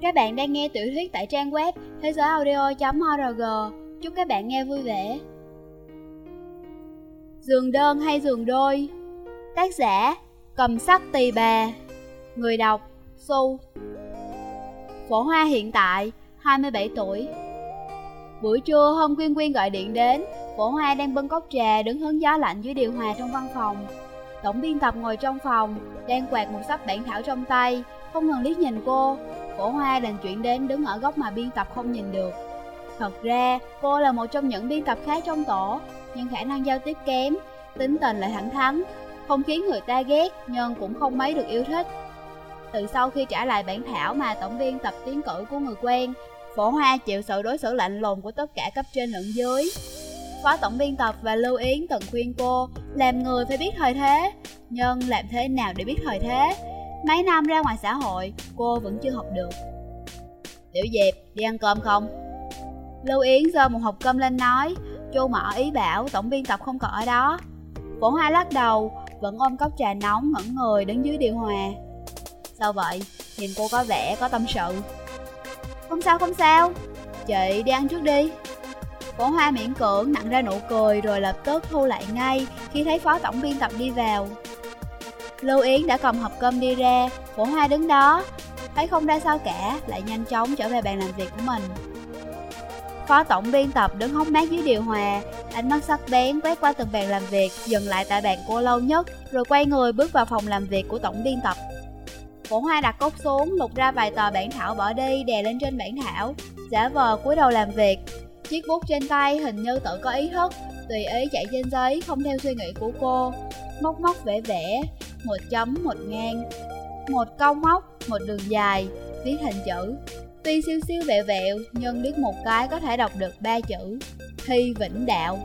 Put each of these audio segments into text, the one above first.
Các bạn đang nghe tiểu thuyết tại trang web thế giới audio.org. Chúc các bạn nghe vui vẻ. Giường đơn hay giường đôi? Tác giả: Cầm sắc tỳ bà. Người đọc: Su. Phổ Hoa hiện tại 27 tuổi. Buổi trưa hôm Quyên Quyên gọi điện đến, Phổ Hoa đang bưng cốc trà đứng hứng gió lạnh dưới điều hòa trong văn phòng. Tổng biên tập ngồi trong phòng, đang quạt một sắp bản thảo trong tay, không ngừng liếc nhìn cô. Phổ Hoa đành chuyển đến đứng ở góc mà biên tập không nhìn được. Thật ra, cô là một trong những biên tập khá trong tổ, nhưng khả năng giao tiếp kém, tính tình lại thẳng thắn, không khiến người ta ghét nhưng cũng không mấy được yêu thích. Từ sau khi trả lại bản thảo mà tổng biên tập tiến cử của người quen, Phổ Hoa chịu sự đối xử lạnh lùng của tất cả cấp trên lẫn dưới. Phó tổng biên tập và Lưu Yến từng khuyên cô làm người phải biết thời thế, nhưng làm thế nào để biết thời thế? Mấy năm ra ngoài xã hội, cô vẫn chưa học được. Tiểu Diệp, đi ăn cơm không? Lưu Yến giơ một hộp cơm lên nói, Chu Mở ý bảo tổng biên tập không còn ở đó. Phổ Hoa lắc đầu, vẫn ôm cốc trà nóng ngẩn người đứng dưới điều hòa. Sao vậy? Nhìn cô có vẻ có tâm sự. Không sao không sao, chị đi ăn trước đi. Phổ Hoa miễn cưỡng nặng ra nụ cười rồi lập tức thu lại ngay khi thấy phó tổng biên tập đi vào. Lưu Yến đã cầm hộp cơm đi ra, Phổ Hoa đứng đó, thấy không ra sao cả, lại nhanh chóng trở về bàn làm việc của mình. Phó tổng biên tập đứng hóng mát dưới điều hòa, ánh mắt sắc bén quét qua từng bàn làm việc, dừng lại tại bàn cô lâu nhất, rồi quay người bước vào phòng làm việc của tổng biên tập. Phổ Hoa đặt cốc xuống, lục ra vài tờ bản thảo bỏ đi, đè lên trên bản thảo, giả vờ cúi đầu làm việc. Chiếc bút trên tay hình như tự có ý thức, tùy ý chạy trên giấy, không theo suy nghĩ của cô. Móc móc vẽ vẽ, một chấm một ngang, một câu móc, một đường dài, viết hình chữ. Tuy siêu siêu vẹo vẹo, nhưng biết một cái có thể đọc được ba chữ, thi vĩnh đạo.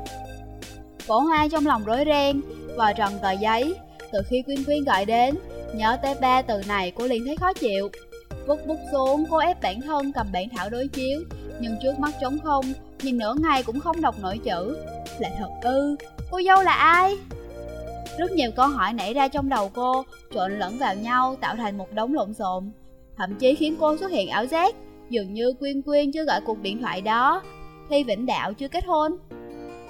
cổ Hoa trong lòng rối ren, vò tròn tờ giấy, từ khi Quyên Quyên gọi đến, nhớ tới ba từ này cô liền thấy khó chịu. Vứt bút xuống, cô ép bản thân cầm bản thảo đối chiếu, nhưng trước mắt trống không, nhìn nửa ngày cũng không đọc nổi chữ. Là thật ư, cô dâu là ai? Rất nhiều câu hỏi nảy ra trong đầu cô, trộn lẫn vào nhau tạo thành một đống lộn xộn. Thậm chí khiến cô xuất hiện ảo giác, dường như Quyên Quyên chưa gọi cuộc điện thoại đó, Thi Vĩnh Đạo chưa kết hôn.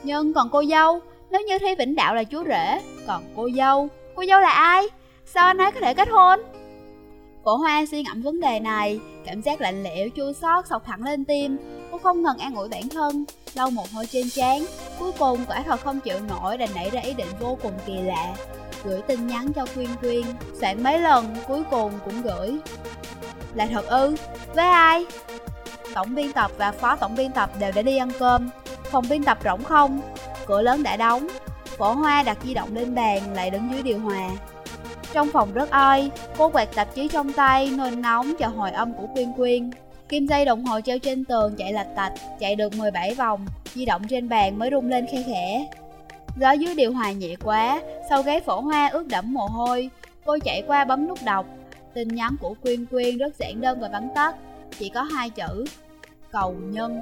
Nhưng còn cô dâu, nếu như Thi Vĩnh Đạo là chú rể, còn cô dâu, cô dâu là ai? Sao anh ấy có thể kết hôn? Cổ hoa suy ngẫm vấn đề này, cảm giác lạnh lẽo chua xót sọc thẳng lên tim. Cô không ngừng an ủi bản thân, lau một hơi trên trán. Cuối cùng quả thật không chịu nổi đành nảy ra ý định vô cùng kỳ lạ. Gửi tin nhắn cho Quyên Quyên, soạn mấy lần, cuối cùng cũng gửi. Là thật ư? Với ai? Tổng biên tập và phó tổng biên tập đều đã đi ăn cơm. Phòng biên tập rỗng không, cửa lớn đã đóng. Cổ hoa đặt di động lên bàn lại đứng dưới điều hòa. Trong phòng rất oi, cô quạt tạp chí trong tay, nôn nóng chờ hồi âm của Quyên Quyên. Kim dây đồng hồ treo trên tường chạy lạch tạch, chạy được 17 vòng, di động trên bàn mới rung lên khe khẽ. Gió dưới điều hòa nhẹ quá, sau ghế phổ hoa ướt đẫm mồ hôi, cô chạy qua bấm nút đọc. Tin nhắn của Quyên Quyên rất giản đơn và vắn tắt, chỉ có hai chữ, cầu nhân.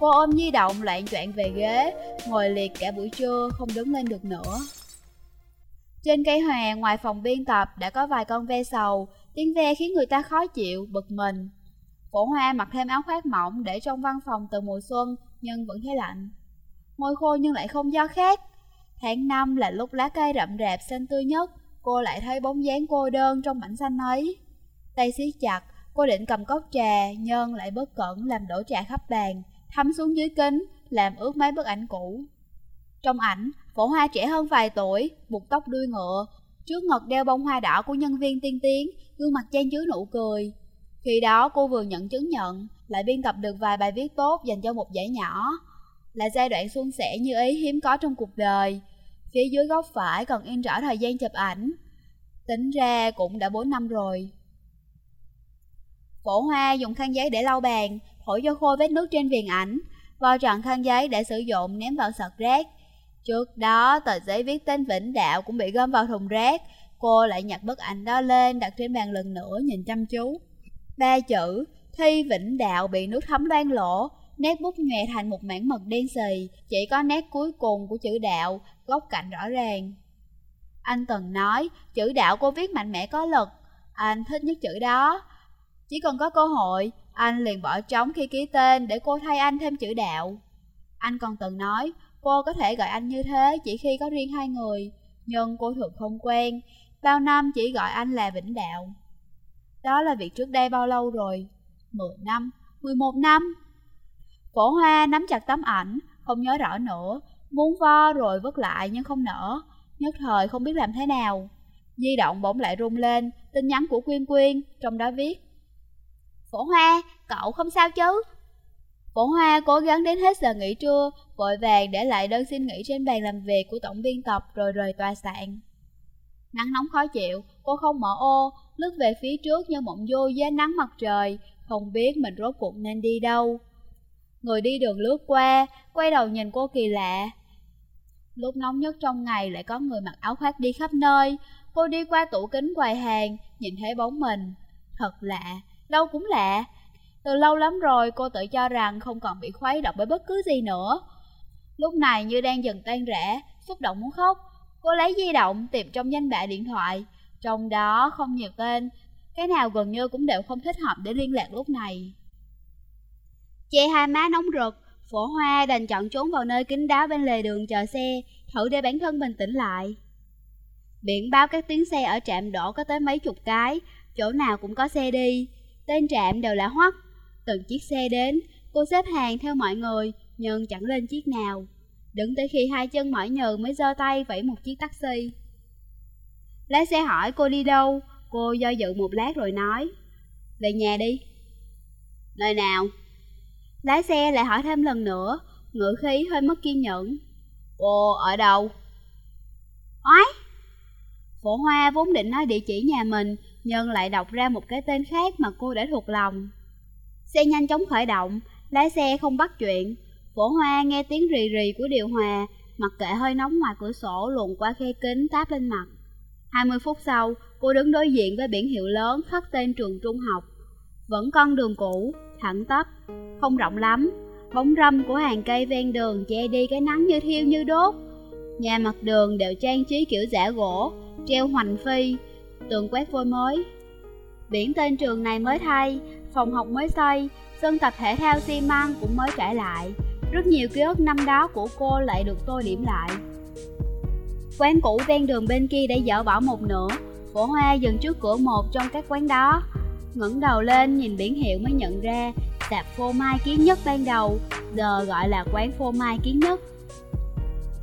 Cô ôm di động loạn choạng về ghế, ngồi liệt cả buổi trưa không đứng lên được nữa. Trên cây hòa ngoài phòng biên tập đã có vài con ve sầu, tiếng ve khiến người ta khó chịu, bực mình. Phổ hoa mặc thêm áo khoác mỏng để trong văn phòng từ mùa xuân nhưng vẫn thấy lạnh. Môi khô nhưng lại không do khác. Tháng năm là lúc lá cây rậm rạp xanh tươi nhất, cô lại thấy bóng dáng cô đơn trong mảnh xanh ấy. Tay siết chặt, cô định cầm cốc trà, nhưng lại bất cẩn làm đổ trà khắp bàn, thấm xuống dưới kính, làm ướt mấy bức ảnh cũ. Trong ảnh, phổ hoa trẻ hơn vài tuổi, buộc tóc đuôi ngựa, trước ngực đeo bông hoa đỏ của nhân viên tiên tiến, gương mặt trang chứa nụ cười. Khi đó cô vừa nhận chứng nhận, lại biên tập được vài bài viết tốt dành cho một giải nhỏ. Là giai đoạn suôn sẻ như ý hiếm có trong cuộc đời. Phía dưới góc phải còn in rõ thời gian chụp ảnh. Tính ra cũng đã 4 năm rồi. Phổ hoa dùng khăn giấy để lau bàn, thổi cho khô vết nước trên viền ảnh, vo tròn khăn giấy để sử dụng ném vào sọt rác. Trước đó, tờ giấy viết tên Vĩnh Đạo cũng bị gom vào thùng rác. Cô lại nhặt bức ảnh đó lên, đặt trên bàn lần nữa, nhìn chăm chú. Ba chữ, Thi Vĩnh Đạo bị nước thấm loang lỗ, nét bút nhòe thành một mảng mực đen xì, chỉ có nét cuối cùng của chữ đạo, góc cạnh rõ ràng. Anh từng nói, chữ đạo cô viết mạnh mẽ có lực, anh thích nhất chữ đó. Chỉ cần có cơ hội, anh liền bỏ trống khi ký tên để cô thay anh thêm chữ đạo. Anh còn từng nói, cô có thể gọi anh như thế chỉ khi có riêng hai người, nhưng cô thường không quen, bao năm chỉ gọi anh là Vĩnh Đạo. Đó là việc trước đây bao lâu rồi? 10 năm, 11 năm. Phổ Hoa nắm chặt tấm ảnh, không nhớ rõ nữa, muốn vo rồi vứt lại nhưng không nở, nhất thời không biết làm thế nào. Di động bỗng lại rung lên, tin nhắn của Quyên Quyên, trong đó viết Phổ Hoa, cậu không sao chứ? Phổ Hoa cố gắng đến hết giờ nghỉ trưa, vội vàng để lại đơn xin nghỉ trên bàn làm việc của tổng biên tập rồi rời tòa soạn. Nắng nóng khó chịu, cô không mở ô, lướt về phía trước như mộng vô dưới nắng mặt trời, không biết mình rốt cuộc nên đi đâu. Người đi đường lướt qua, quay đầu nhìn cô kỳ lạ. Lúc nóng nhất trong ngày lại có người mặc áo khoác đi khắp nơi, cô đi qua tủ kính quầy hàng, nhìn thấy bóng mình. Thật lạ, đâu cũng lạ. Từ lâu lắm rồi cô tự cho rằng không còn bị khuấy động bởi bất cứ gì nữa. Lúc này như đang dần tan rã, xúc động muốn khóc. Cô lấy di động tìm trong danh bạ điện thoại, trong đó không nhiều tên, cái nào gần như cũng đều không thích hợp để liên lạc lúc này. Che hai má nóng rực, phổ hoa đành chọn trốn vào nơi kín đáo bên lề đường chờ xe, thử để bản thân bình tĩnh lại. Biển báo các tuyến xe ở trạm đổ có tới mấy chục cái, chỗ nào cũng có xe đi, tên trạm đều là hoắc. Từng chiếc xe đến, cô xếp hàng theo mọi người, nhưng chẳng lên chiếc nào. Đứng tới khi hai chân mỏi nhừ mới giơ tay vẫy một chiếc taxi. Lái xe hỏi cô đi đâu, cô do dự một lát rồi nói. Về nhà đi. Nơi nào? Lái xe lại hỏi thêm lần nữa, ngữ khí hơi mất kiên nhẫn. Cô ở đâu? Oái! Phổ Hoa vốn định nói địa chỉ nhà mình, nhưng lại đọc ra một cái tên khác mà cô đã thuộc lòng. Xe nhanh chóng khởi động, lái xe không bắt chuyện. Phổ Hoa nghe tiếng rì rì của điều hòa, mặc kệ hơi nóng ngoài cửa sổ luồn qua khe kính táp lên mặt. 20 phút sau, cô đứng đối diện với biển hiệu lớn khắc tên trường trung học. Vẫn con đường cũ, thẳng tắp, không rộng lắm. Bóng râm của hàng cây ven đường che đi cái nắng như thiêu như đốt. Nhà mặt đường đều trang trí kiểu giả gỗ, treo hoành phi, tường quét vôi mới. Biển tên trường này mới thay, phòng học mới xây, sân tập thể thao xi măng cũng mới trải lại. Rất nhiều ký ức năm đó của cô lại được tôi điểm lại. Quán cũ ven đường bên kia đã dỡ bỏ một nửa, cổ hoa dừng trước cửa một trong các quán đó. ngẩng đầu lên nhìn biển hiệu mới nhận ra, tạp phô mai kiến nhất ban đầu, giờ gọi là quán phô mai kiến nhất.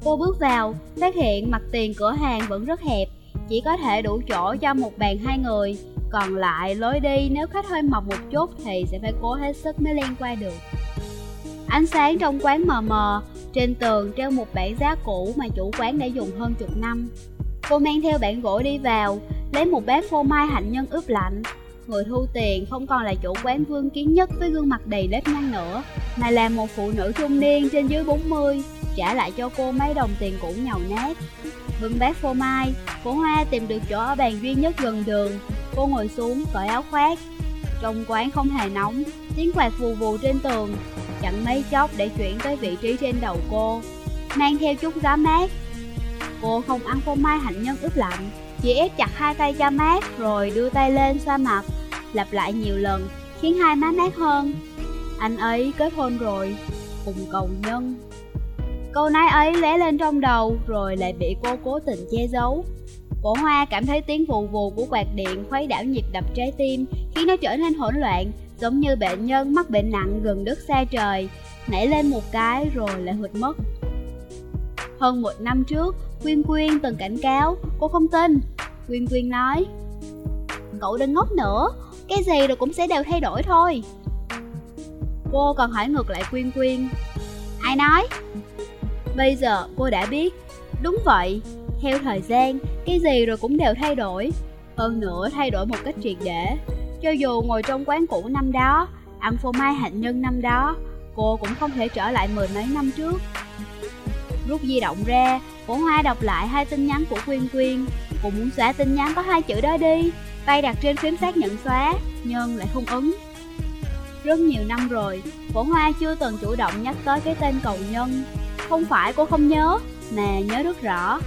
Cô bước vào, phát hiện mặt tiền cửa hàng vẫn rất hẹp, chỉ có thể đủ chỗ cho một bàn hai người, còn lại lối đi nếu khách hơi mập một chút thì sẽ phải cố hết sức mới len qua được. Ánh sáng trong quán mờ mờ, trên tường treo một bản giá cũ mà chủ quán đã dùng hơn chục năm. Cô mang theo bản gỗ đi vào, lấy một bát phô mai hạnh nhân ướp lạnh. Người thu tiền không còn là chủ quán vương kiến nhất với gương mặt đầy nếp nhăn nữa, mà là một phụ nữ trung niên trên dưới 40, trả lại cho cô mấy đồng tiền cũ nhầu nát. Bưng bát phô mai, cô hoa tìm được chỗ ở bàn duy nhất gần đường. Cô ngồi xuống, cởi áo khoác. Trong quán không hề nóng, tiếng quạt vù vù trên tường, chẳng mấy chốc để chuyển tới vị trí trên đầu cô, mang theo chút gió mát. Cô không ăn phô mai hạnh nhân ướp lạnh, chỉ ép chặt hai tay cho mát rồi đưa tay lên xoa mặt, lặp lại nhiều lần, khiến hai má mát hơn. Anh ấy kết hôn rồi, cùng cầu nhân. Câu nói ấy lóe lên trong đầu rồi lại bị cô cố tình che giấu. Cổ hoa cảm thấy tiếng vù vù của quạt điện khuấy đảo nhịp đập trái tim khiến nó trở nên hỗn loạn, giống như bệnh nhân mắc bệnh nặng gần đất xa trời, nảy lên một cái rồi lại hụt mất. Hơn một năm trước, Quyên Quyên từng cảnh cáo, cô không tin. Quyên Quyên nói, cậu đừng ngốc nữa, cái gì rồi cũng sẽ đều thay đổi thôi. Cô còn hỏi ngược lại Quyên Quyên, ai nói? Bây giờ cô đã biết, đúng vậy, theo thời gian, cái gì rồi cũng đều thay đổi. Hơn nữa thay đổi một cách triệt để. Cho dù ngồi trong quán cũ năm đó, ăn phô mai hạnh nhân năm đó, cô cũng không thể trở lại mười mấy năm trước. Rút di động ra, cổ hoa đọc lại hai tin nhắn của Quyên Quyên. Cô muốn xóa tin nhắn có hai chữ đó đi, tay đặt trên phím xác nhận xóa, nhưng lại không ứng. Rất nhiều năm rồi, cổ hoa chưa từng chủ động nhắc tới cái tên cầu nhân. Không phải cô không nhớ, mà nhớ rất rõ.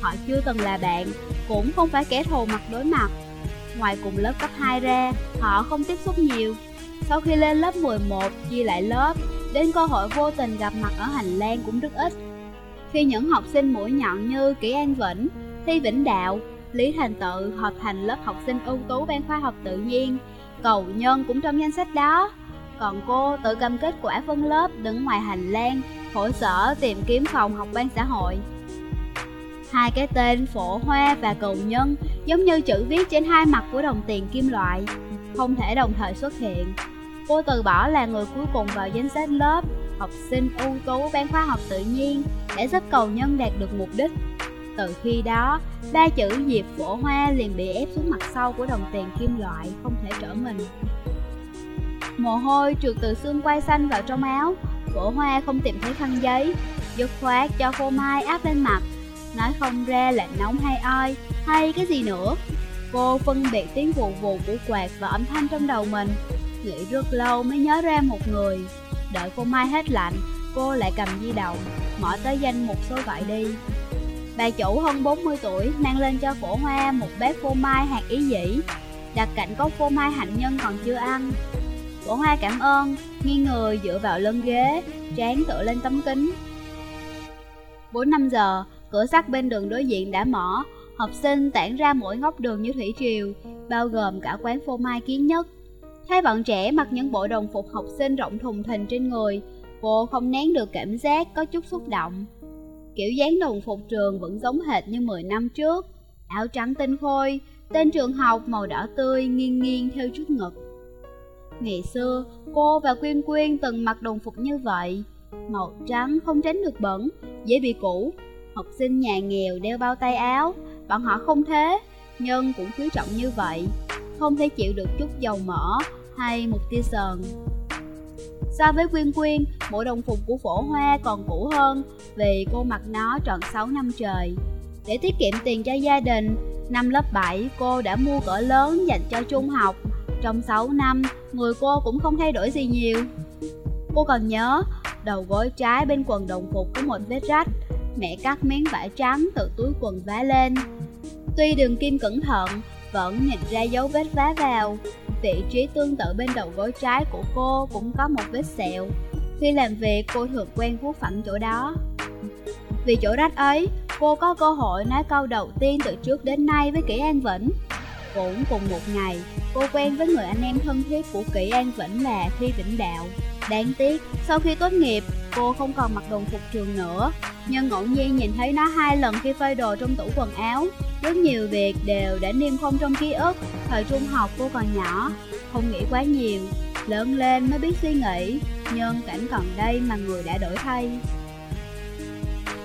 Họ chưa từng là bạn, cũng không phải kẻ thù mặt đối mặt. Ngoài cùng lớp cấp 2 ra, họ không tiếp xúc nhiều. Sau khi lên lớp 11, chia lại lớp, đến cơ hội vô tình gặp mặt ở hành lang cũng rất ít. Khi những học sinh mũi nhọn như Kỷ An Vĩnh, Thi Vĩnh Đạo, Lý Thành Tự hợp thành lớp học sinh ưu tú ban khoa học tự nhiên, cầu nhân cũng trong danh sách đó. Còn cô tự cầm kết quả phân lớp đứng ngoài hành lang, khổ sở tìm kiếm phòng học ban xã hội. Hai cái tên phổ hoa và cầu nhân giống như chữ viết trên hai mặt của đồng tiền kim loại, không thể đồng thời xuất hiện. Cô từ bỏ là người cuối cùng vào danh sách lớp, học sinh ưu tú ban khoa học tự nhiên để giúp cầu nhân đạt được mục đích. Từ khi đó, ba chữ Diệp Phổ Hoa liền bị ép xuống mặt sau của đồng tiền kim loại, không thể trở mình. Mồ hôi trượt từ xương quai xanh vào trong áo, Phổ Hoa không tìm thấy khăn giấy, dứt khoát cho phô mai áp lên mặt, nói không ra là nóng hay oi, hay cái gì nữa. Cô phân biệt tiếng vù vù của quạt và âm thanh trong đầu mình, nghĩ rất lâu mới nhớ ra một người. Đợi phô mai hết lạnh, cô lại cầm di động, mở tới danh một số gọi đi. Bà chủ hơn 40 tuổi mang lên cho phổ hoa một bát phô mai hạt ý dĩ, đặt cạnh có phô mai hạnh nhân còn chưa ăn. Phổ hoa cảm ơn, nghiêng người dựa vào lưng ghế, trán tựa lên tấm kính. 4-5 giờ, cửa sắt bên đường đối diện đã mở, học sinh tản ra mỗi ngóc đường như thủy triều, bao gồm cả quán phô mai kiến nhất. Thấy bọn trẻ mặc những bộ đồng phục học sinh rộng thùng thình trên người, cô không nén được cảm giác có chút xúc động. Kiểu dáng đồng phục trường vẫn giống hệt như 10 năm trước, áo trắng tinh khôi, tên trường học màu đỏ tươi nghiêng nghiêng theo chút ngực. Ngày xưa, cô và Quyên Quyên từng mặc đồng phục như vậy, màu trắng không tránh được bẩn, dễ bị cũ. Học sinh nhà nghèo đeo bao tay áo, bọn họ không thế, nhưng cũng quý trọng như vậy, không thể chịu được chút dầu mỡ hay một tia sờn. So với Quyên Quyên, bộ đồng phục của phổ hoa còn cũ hơn vì cô mặc nó trọn 6 năm trời. Để tiết kiệm tiền cho gia đình, năm lớp 7 cô đã mua cỡ lớn dành cho trung học. Trong 6 năm, người cô cũng không thay đổi gì nhiều. Cô còn nhớ, đầu gối trái bên quần đồng phục có một vết rách, mẹ cắt miếng vải trắng từ túi quần vá lên. Tuy đường kim cẩn thận, vẫn nhìn ra dấu vết vá vào, Vị trí tương tự bên đầu gối trái của cô cũng có một vết sẹo. Khi làm việc cô thường quen vuốt phẳng chỗ đó. Vì chỗ rách ấy, cô có cơ hội nói câu đầu tiên từ trước đến nay với Kỷ An Vĩnh. Cũng cùng một ngày, cô quen với người anh em thân thiết của Kỷ An Vĩnh là Thi Vĩnh Đạo. Đáng tiếc, sau khi tốt nghiệp, cô không còn mặc đồng phục trường nữa. Nhưng ngẫu nhiên nhìn thấy nó hai lần khi phơi đồ trong tủ quần áo Rất nhiều việc đều đã niêm không trong ký ức. Thời trung học cô còn nhỏ, không nghĩ quá nhiều. Lớn lên mới biết suy nghĩ Nhưng cảnh còn đây mà người đã đổi thay.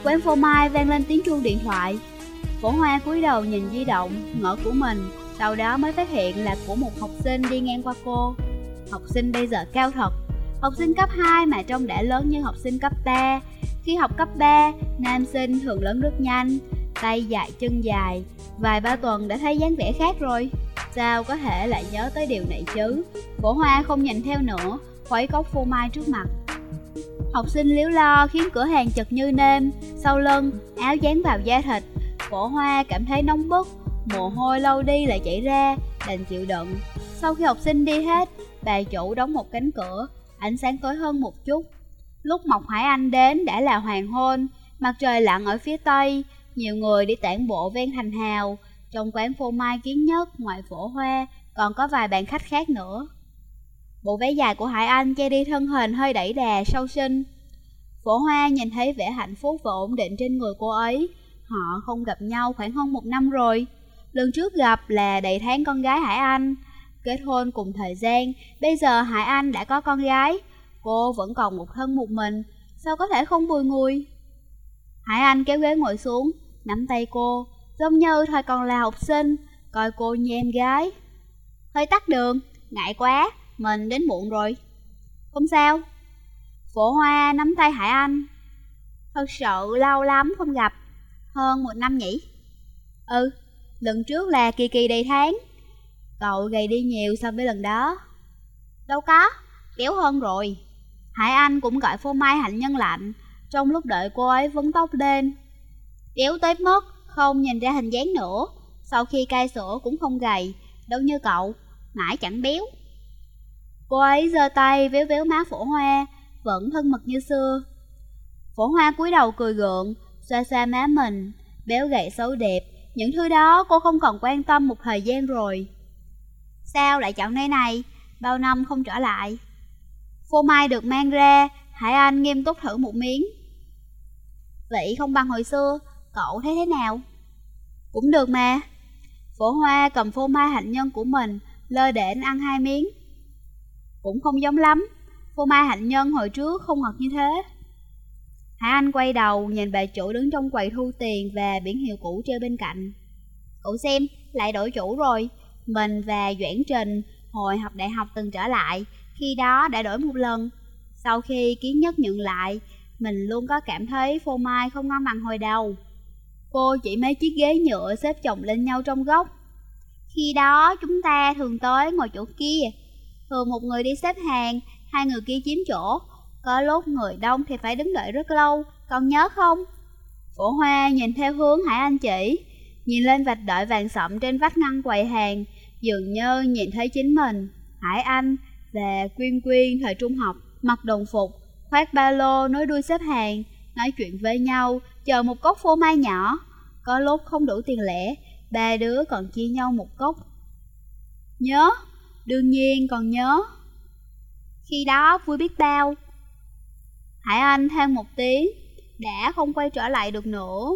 Quán phô mai vang lên tiếng chuông điện thoại. Cổ hoa cúi đầu nhìn di động, ngỡ của mình. Sau đó mới phát hiện là của một học sinh đi ngang qua cô. Học sinh bây giờ cao thật Học sinh cấp 2 mà trông đã lớn như học sinh cấp 3 Khi học cấp 3, nam sinh thường lớn rất nhanh Tay dài chân dài. Vài ba tuần đã thấy dáng vẻ khác rồi. Sao có thể lại nhớ tới điều này chứ? Cổ hoa không nhìn theo nữa Khuấy cốc phô mai trước mặt. Học sinh liếu lo khiến cửa hàng chật như nêm. Sau lưng, áo dán vào da thịt. Cổ hoa cảm thấy nóng bức Mồ hôi lâu đi lại chảy ra Đành chịu đựng. Sau khi học sinh đi hết Bà chủ đóng một cánh cửa Ánh sáng tối hơn một chút Lúc Mộc Hải Anh đến đã là hoàng hôn, Mặt trời lặn ở phía tây, Nhiều người đi tản bộ ven thành hào trong quán phô mai kiến nhất, ngoài phổ hoa, còn có vài bạn khách khác nữa. Bộ váy dài của Hải Anh che đi thân hình hơi đẩy đà sâu sinh. Phổ hoa nhìn thấy vẻ hạnh phúc và ổn định trên người cô ấy. Họ không gặp nhau khoảng hơn một năm rồi. Lần trước gặp là đầy tháng con gái Hải Anh. Kết hôn cùng thời gian, bây giờ Hải Anh đã có con gái. Cô vẫn còn một thân một mình, sao có thể không bùi ngùi? Hải Anh kéo ghế ngồi xuống, nắm tay cô, Giống như thời còn là học sinh Coi cô như em gái. Hơi tắt đường Ngại quá Mình đến muộn rồi. Không sao. Phổ Hoa nắm tay Hải Anh. Thật sự lâu lắm không gặp. Hơn một năm nhỉ? Ừ Lần trước là kỳ kỳ đầy tháng. Cậu gầy đi nhiều so với lần đó Đâu có béo hơn rồi Hải Anh cũng gọi phô mai hạnh nhân lạnh Trong lúc đợi cô ấy vấn tóc lên béo tới mất không nhìn ra hình dáng nữa Sau khi cai sữa cũng không gầy đâu như cậu, mãi chẳng béo. Cô ấy giơ tay véo véo má phổ hoa, vẫn thân mật như xưa. Phổ hoa cúi đầu cười gượng, xoa xoa má mình, béo gậy xấu đẹp, những thứ đó cô không còn quan tâm một thời gian rồi. Sao lại chọn nơi này, bao năm không trở lại? Phô mai được mang ra, Hải Anh nghiêm túc thử một miếng. Vị không bằng hồi xưa, cậu thấy thế nào? Cũng được mà. Phổ hoa cầm phô mai hạnh nhân của mình, lơ đễnh ăn hai miếng. Cũng không giống lắm, phô mai hạnh nhân hồi trước không ngọt như thế. Hải Anh quay đầu nhìn bà chủ đứng trong quầy thu tiền và biển hiệu cũ treo bên cạnh. Cậu xem, lại đổi chủ rồi. Mình và Doãn Trình hồi học đại học từng trở lại, khi đó đã đổi một lần. Sau khi kiến nhất nhận lại, mình luôn có cảm thấy phô mai không ngon bằng hồi đầu. Cô chỉ mấy chiếc ghế nhựa xếp chồng lên nhau trong góc. Khi đó chúng ta thường tới ngồi chỗ kia. Thường một người đi xếp hàng, hai người kia chiếm chỗ. Có lúc người đông thì phải đứng đợi rất lâu, còn nhớ không? Phổ Hoa nhìn theo hướng Hải Anh chỉ, nhìn lên vạch đợi vàng sậm trên vách ngăn quầy hàng, dường như nhìn thấy chính mình, Hải Anh và Quyên Quyên thời trung học, mặc đồng phục, khoác ba lô nối đuôi xếp hàng, nói chuyện với nhau, chờ một cốc phô mai nhỏ. Có lúc không đủ tiền lẻ, ba đứa còn chia nhau một cốc. Nhớ, đương nhiên còn nhớ. Khi đó vui biết bao. Hải Anh than một tiếng, đã không quay trở lại được nữa.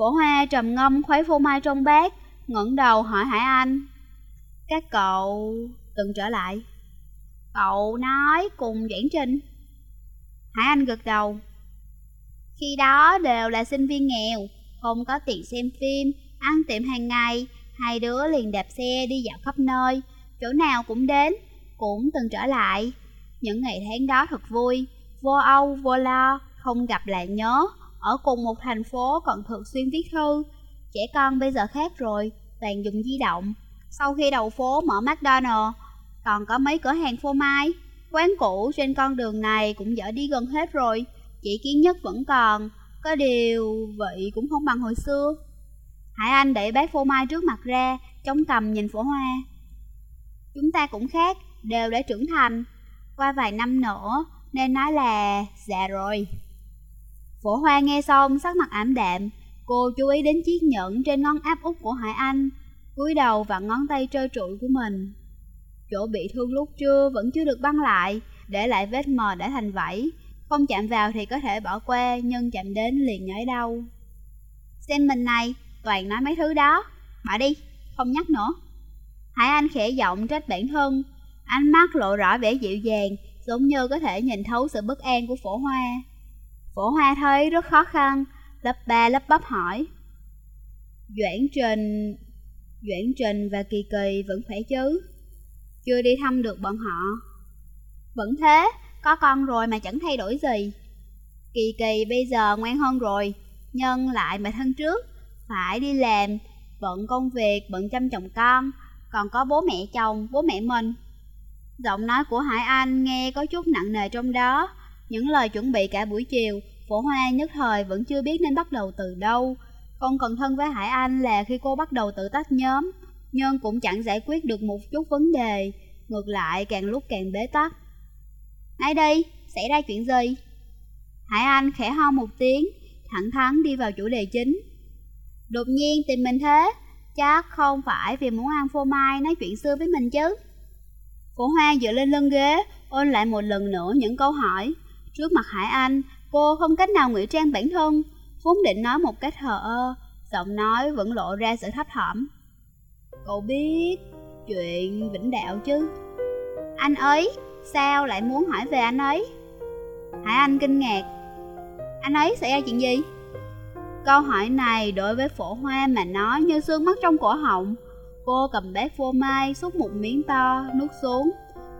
Phổ Hoa trầm ngâm khuấy phô mai trong bát, ngẩng đầu hỏi Hải Anh. Các cậu từng trở lại. Cậu nói cùng giảng trình Hải Anh gật đầu. Khi đó đều là sinh viên nghèo, không có tiền xem phim, ăn tiệm hàng ngày, hai đứa liền đạp xe đi dạo khắp nơi, chỗ nào cũng đến, cũng từng trở lại. Những ngày tháng đó thật vui, vô âu, vô lo, không gặp lại nhớ, ở cùng một thành phố còn thường xuyên viết thư. Trẻ con bây giờ khác rồi, toàn dùng di động. Sau khi đầu phố mở McDonald's, còn có mấy cửa hàng phô mai. Quán cũ trên con đường này cũng dở đi gần hết rồi, chỉ kiến nhất vẫn còn, có điều vị cũng không bằng hồi xưa. Hải Anh đẩy bát phô mai trước mặt ra, chống cầm nhìn phổ hoa. Chúng ta cũng khác, đều đã trưởng thành. Qua vài năm nữa, nên nói là già rồi. Phổ hoa nghe xong sắc mặt ảm đạm, cô chú ý đến chiếc nhẫn trên ngón áp út của Hải Anh, cúi đầu và ngón tay trơ trụi của mình. Chỗ bị thương lúc trưa vẫn chưa được băng lại, để lại vết mờ đã thành vảy. Không chạm vào thì có thể bỏ qua, nhưng chạm đến liền nhói đau. Xem mình này, toàn nói mấy thứ đó. Bỏ đi, không nhắc nữa. Hải Anh khẽ giọng trách bản thân, ánh mắt lộ rõ vẻ dịu dàng, giống như có thể nhìn thấu sự bất an của phổ hoa. Phổ hoa thấy rất khó khăn, lấp ba lấp bắp hỏi. Doãn Trình... Doãn Trình và Kỳ Kỳ vẫn khỏe chứ? Chưa đi thăm được bọn họ. Vẫn thế, có con rồi mà chẳng thay đổi gì. Kỳ Kỳ bây giờ ngoan hơn rồi, nhân lại mà thân trước, phải đi làm, bận công việc, bận chăm chồng con, còn có bố mẹ chồng, bố mẹ mình. Giọng nói của Hải Anh nghe có chút nặng nề trong đó, những lời chuẩn bị cả buổi chiều, phổ hoa nhất thời vẫn chưa biết nên bắt đầu từ đâu. Không cần thân với Hải Anh là khi cô bắt đầu tự tách nhóm, nhưng cũng chẳng giải quyết được một chút vấn đề, ngược lại càng lúc càng bế tắc. Nói đi, xảy ra chuyện gì? Hải Anh khẽ ho một tiếng, thẳng thắn đi vào chủ đề chính. Đột nhiên tìm mình thế, chắc không phải vì muốn ăn phô mai nói chuyện xưa với mình chứ. Phổ Hoa dựa lên lưng ghế, ôn lại một lần nữa những câu hỏi. Trước mặt Hải Anh, cô không cách nào ngụy trang bản thân, vốn định nói một cách thờ ơ, giọng nói vẫn lộ ra sự thấp thỏm. Cậu biết chuyện Vĩnh Đạo chứ? Anh ấy, sao lại muốn hỏi về anh ấy? Hải Anh kinh ngạc. Anh ấy xảy ra chuyện gì? Câu hỏi này đối với phổ hoa mà nói như xương mắt trong cổ họng. Cô cầm bát phô mai, xúc một miếng to, nuốt xuống.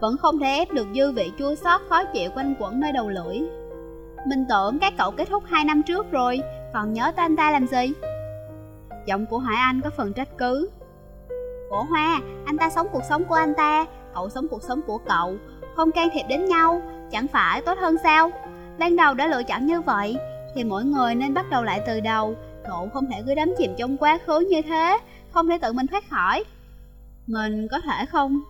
Vẫn không thể ép được dư vị chua xót khó chịu quanh quẩn nơi đầu lưỡi. Mình tưởng các cậu kết thúc hai năm trước rồi, còn nhớ tên anh ta làm gì? Giọng của Hải Anh có phần trách cứ. Cổ hoa, anh ta sống cuộc sống của anh ta, cậu sống cuộc sống của cậu, không can thiệp đến nhau, chẳng phải tốt hơn sao? Ban đầu đã lựa chọn như vậy, thì mỗi người nên bắt đầu lại từ đầu, cậu không thể cứ đắm chìm trong quá khứ như thế, không thể tự mình thoát khỏi. Mình có thể không?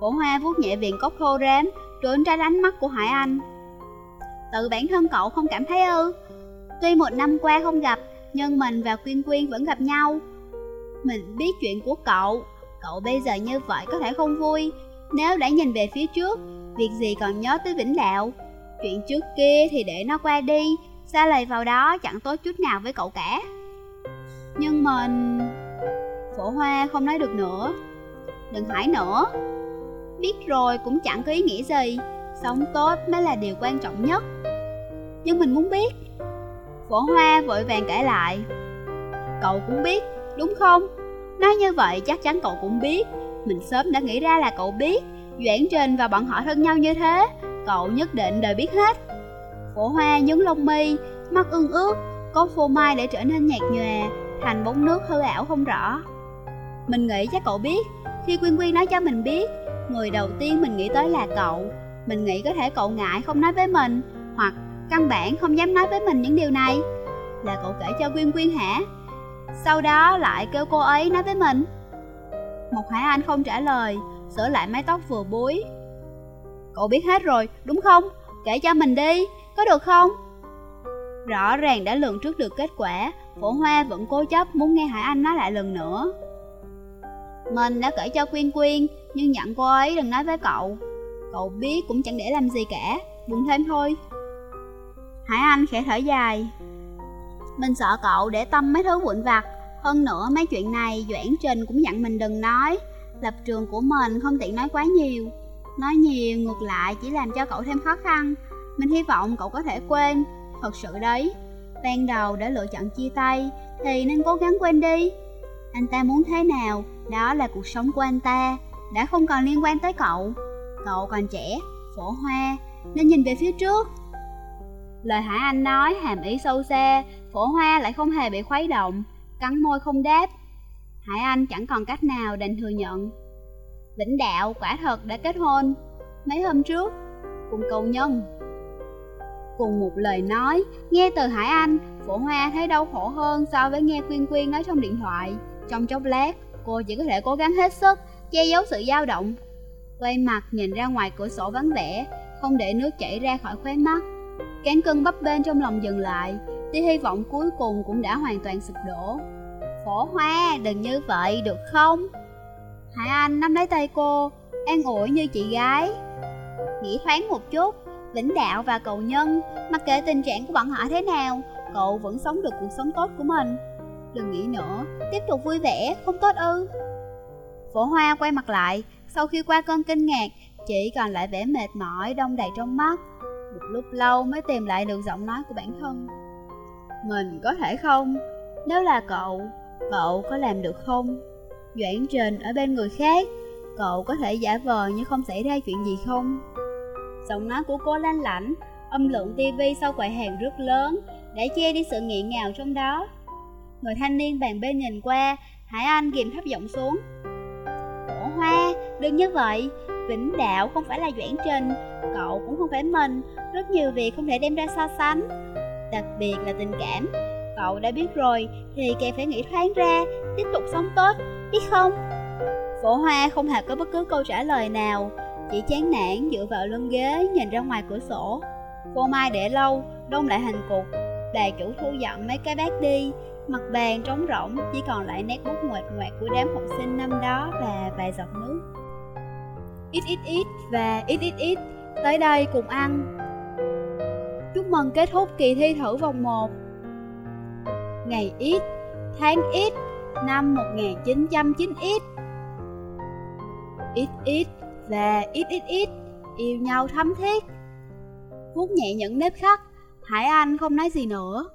Phổ hoa vuốt nhẹ viền cốc khô rám, trốn tránh ánh mắt của Hải Anh. Tự bản thân cậu không cảm thấy ư? Tuy một năm qua không gặp, nhưng mình và Quyên Quyên vẫn gặp nhau. Mình biết chuyện của cậu, cậu bây giờ như vậy có thể không vui. Nếu đã nhìn về phía trước, việc gì còn nhớ tới Vĩnh Đạo? Chuyện trước kia thì để nó qua đi, xa lời vào đó chẳng tốt chút nào với cậu cả. Nhưng mình... Phổ Hoa không nói được nữa. Đừng hỏi nữa. Biết rồi cũng chẳng có ý nghĩa gì, sống tốt mới là điều quan trọng nhất. Nhưng mình muốn biết. Phổ Hoa vội vàng kể lại Cậu cũng biết, đúng không? Nói như vậy chắc chắn cậu cũng biết Mình sớm đã nghĩ ra là cậu biết Doãn Trình và bọn họ thân nhau như thế Cậu nhất định đều biết hết Phổ Hoa nhấn lông mi Mắt ương ướt Có phô mai để trở nên nhạt nhòa Thành bóng nước hư ảo không rõ Mình nghĩ chắc cậu biết Khi Quyên Quyên nói cho mình biết Người đầu tiên mình nghĩ tới là cậu. Mình nghĩ có thể cậu ngại không nói với mình Hoặc căn bản không dám nói với mình những điều này. Là cậu kể cho Quyên Quyên hả? Sau đó lại kêu cô ấy nói với mình. Một Hải Anh không trả lời Sửa lại mái tóc vừa búi. Cậu biết hết rồi, đúng không? Kể cho mình đi, có được không? Rõ ràng đã lường trước được kết quả Phổ Hoa vẫn cố chấp muốn nghe Hải Anh nói lại lần nữa. Mình đã kể cho Quyên Quyên nhưng dặn cô ấy đừng nói với cậu. Cậu biết cũng chẳng để làm gì cả. Buồn thêm thôi. Hải Anh khẽ thở dài. Mình sợ cậu để tâm mấy thứ vụn vặt. Hơn nữa mấy chuyện này Doãn Trình cũng dặn mình đừng nói. Lập trường của mình không tiện nói quá nhiều. Nói nhiều ngược lại chỉ làm cho cậu thêm khó khăn. Mình hy vọng cậu có thể quên. Thật sự đấy. Ban đầu đã lựa chọn chia tay Thì nên cố gắng quên đi. Anh ta muốn thế nào, Đó là cuộc sống của anh ta. Đã không còn liên quan tới cậu. Cậu còn trẻ, phổ hoa Nên nhìn về phía trước. Lời Hải Anh nói hàm ý sâu xa Phổ hoa lại không hề bị khuấy động Cắn môi không đáp. Hải Anh chẳng còn cách nào đành thừa nhận. Vĩnh Đạo quả thật đã kết hôn. Mấy hôm trước Cùng cầu nhân. Cùng một lời nói Nghe từ Hải Anh Phổ Hoa thấy đau khổ hơn so với nghe Quyên Quyên nói trong điện thoại. Trong chốc lát Cô chỉ có thể cố gắng hết sức Che giấu sự dao động. Quay mặt nhìn ra ngoài cửa sổ vắng vẻ, Không để nước chảy ra khỏi khóe mắt. Cán cân bắp bên trong lòng dừng lại, Tia hy vọng cuối cùng cũng đã hoàn toàn sụp đổ. Phổ Hoa, đừng như vậy, được không? Hải Anh, nắm lấy tay cô, An ủi như chị gái. Nghĩ thoáng một chút Vĩnh Đạo và cậu Nhân, Mặc kệ tình trạng của bọn họ thế nào, Cậu vẫn sống được cuộc sống tốt của mình. Đừng nghĩ nữa, Tiếp tục vui vẻ, không tốt ư? Phổ Hoa quay mặt lại. Sau khi qua cơn kinh ngạc Chỉ còn lại vẻ mệt mỏi, đông đầy trong mắt. Một lúc lâu mới tìm lại được giọng nói của bản thân. Mình có thể không? Nếu là cậu Cậu có làm được không? Doãn trình ở bên người khác. Cậu có thể giả vờ như không xảy ra chuyện gì không? Giọng nói của cô lanh lảnh, Âm lượng tivi sau quầy hàng rất lớn Để che đi sự nghiện ngào trong đó. Người thanh niên bàn bên nhìn qua, Hải Anh kìm thấp giọng xuống hoa, đừng như vậy. Vĩnh đạo không phải là Doãn Trình Cậu cũng không phải mình. Rất nhiều việc không thể đem ra so sánh. Đặc biệt là tình cảm. Cậu đã biết rồi Thì càng phải nghĩ thoáng ra Tiếp tục sống tốt, biết không? Phổ Hoa không hề có bất cứ câu trả lời nào. Chỉ chán nản dựa vào lưng ghế Nhìn ra ngoài cửa sổ. Cô Mai để lâu, đông lại hành cục. Bà chủ thu dọn mấy cái bát đi. Mặt bàn trống rỗng Chỉ còn lại nét bút ngoệt ngoạc của đám học sinh năm đó Và vài giọt nước. Ít ít ít và ít ít ít Tới đây cùng ăn. Chúc mừng kết thúc kỳ thi thử vòng 1 Ngày ít, tháng ít, năm 1909 ít Ít ít và ít ít ít Yêu nhau thắm thiết. Vuốt nhẹ những nếp khắc Hải Anh không nói gì nữa.